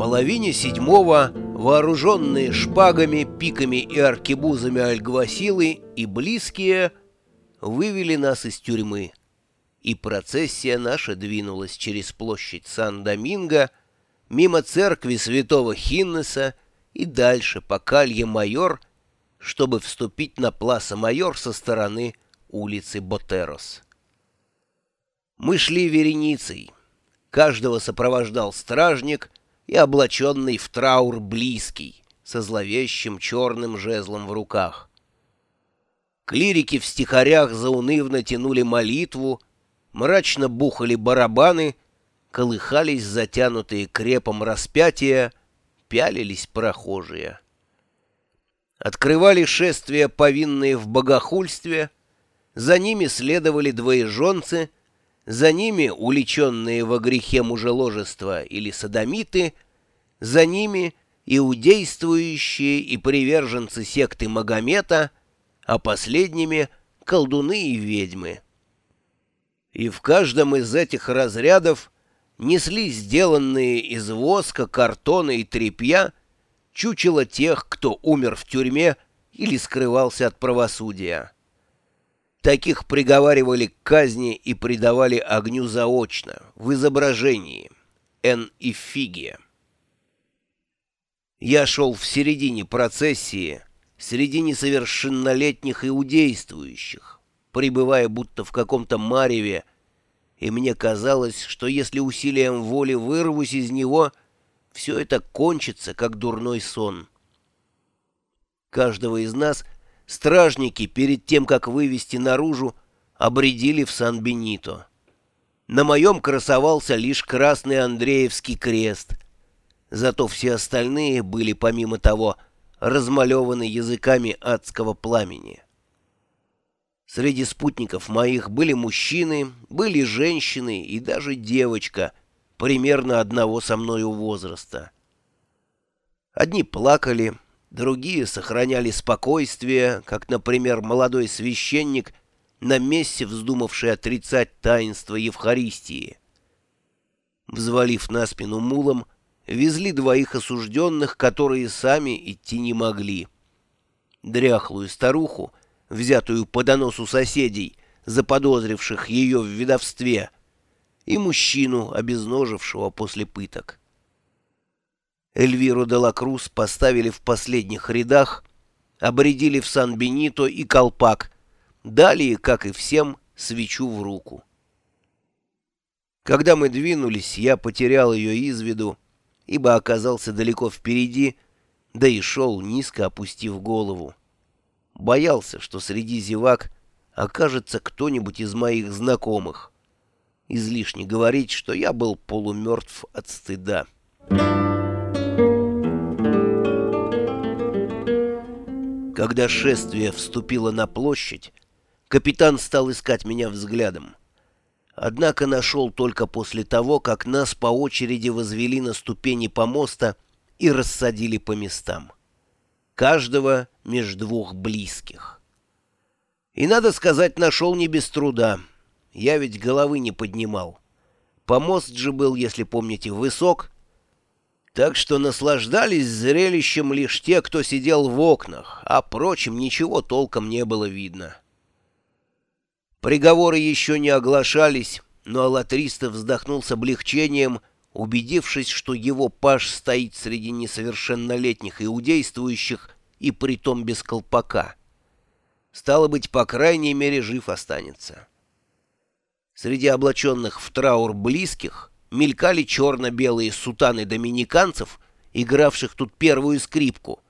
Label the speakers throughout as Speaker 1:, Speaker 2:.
Speaker 1: половине седьмого вооруженные шпагами, пиками и аркебузами альгвасилы и близкие вывели нас из тюрьмы, и процессия наша двинулась через площадь Сан-Доминго, мимо церкви святого Хиннеса и дальше по Калье-Майор, чтобы вступить на Пласа-Майор со стороны улицы Ботерос. Мы шли вереницей. Каждого сопровождал стражник и облаченный в траур близкий, со зловещим черным жезлом в руках. Клирики в стихарях заунывно тянули молитву, мрачно бухали барабаны, колыхались затянутые крепом распятия, пялились прохожие. Открывали шествия, повинные в богохульстве, за ними следовали двоеженцы — за ними уличенные во грехе мужеложества или садомиты, за ними иудействующие и приверженцы секты Магомета, а последними — колдуны и ведьмы. И в каждом из этих разрядов несли сделанные из воска, картона и тряпья чучело тех, кто умер в тюрьме или скрывался от правосудия. Таких приговаривали к казни и предавали огню заочно, в изображении. Эн и Фигия. Я шел в середине процессии, среди несовершеннолетних иудействующих, пребывая будто в каком-то мареве, и мне казалось, что если усилием воли вырвусь из него, все это кончится, как дурной сон. Каждого из нас — Стражники, перед тем, как вывести наружу, обредили в Сан-Бенито. На моем красовался лишь красный Андреевский крест. Зато все остальные были, помимо того, размалеваны языками адского пламени. Среди спутников моих были мужчины, были женщины и даже девочка, примерно одного со мною возраста. Одни плакали, Другие сохраняли спокойствие, как, например, молодой священник, на месте вздумавший отрицать таинство Евхаристии. Взвалив на спину мулом, везли двоих осужденных, которые сами идти не могли. Дряхлую старуху, взятую по доносу соседей, заподозривших ее в ведовстве, и мужчину, обезножившего после пыток. Эльвиру де Лакрус поставили в последних рядах, обредили в Сан-Бенито и колпак, дали, как и всем, свечу в руку. Когда мы двинулись, я потерял ее из виду, ибо оказался далеко впереди, да и шел, низко опустив голову. Боялся, что среди зевак окажется кто-нибудь из моих знакомых. Излишне говорить, что я был полумертв от стыда. Когда шествие вступило на площадь, капитан стал искать меня взглядом. Однако нашел только после того, как нас по очереди возвели на ступени помоста и рассадили по местам. Каждого между двух близких. И, надо сказать, нашел не без труда. Я ведь головы не поднимал. Помост же был, если помните, высок, так что наслаждались зрелищем лишь те, кто сидел в окнах, а прочим ничего толком не было видно. Приговоры еще не оглашались, но Аллатриста вздохнул с облегчением, убедившись, что его паш стоит среди несовершеннолетних иудействующих и притом без колпака. Стало быть, по крайней мере, жив останется. Среди облаченных в траур близких мелькали черно-белые сутаны доминиканцев, игравших тут первую скрипку,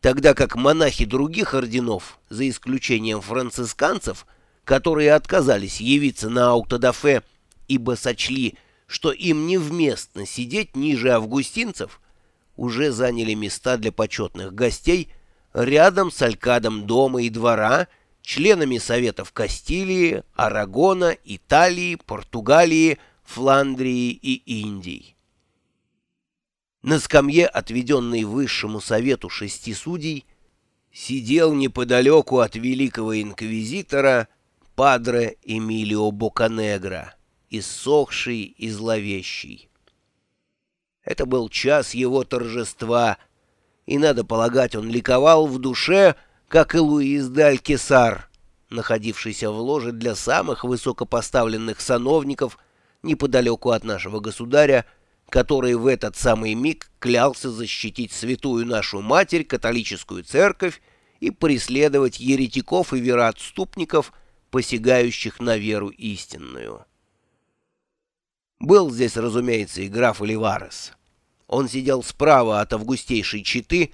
Speaker 1: тогда как монахи других орденов, за исключением францисканцев, которые отказались явиться на аутодафе, ибо сочли, что им невместно сидеть ниже августинцев, уже заняли места для почетных гостей рядом с алькадом дома и двора, членами Советов Кастилии, Арагона, Италии, Португалии, Фландрии и Индии. На скамье, отведенной высшему совету шести судей, сидел неподалеку от великого инквизитора Падре Эмилио Боканегра, иссохший и зловещий. Это был час его торжества, и, надо полагать, он ликовал в душе, как и Луис де находившийся в ложе для самых высокопоставленных сановников неподалеку от нашего государя, который в этот самый миг клялся защитить святую нашу Матерь, католическую церковь, и преследовать еретиков и вероотступников, посягающих на веру истинную. Был здесь, разумеется, и граф Оливарес. Он сидел справа от августейшей четы,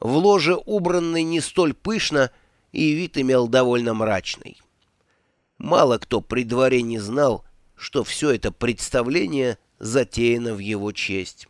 Speaker 1: в ложе убранной не столь пышно, и вид имел довольно мрачный. Мало кто при дворе не знал, что все это представление затеяно в его честь.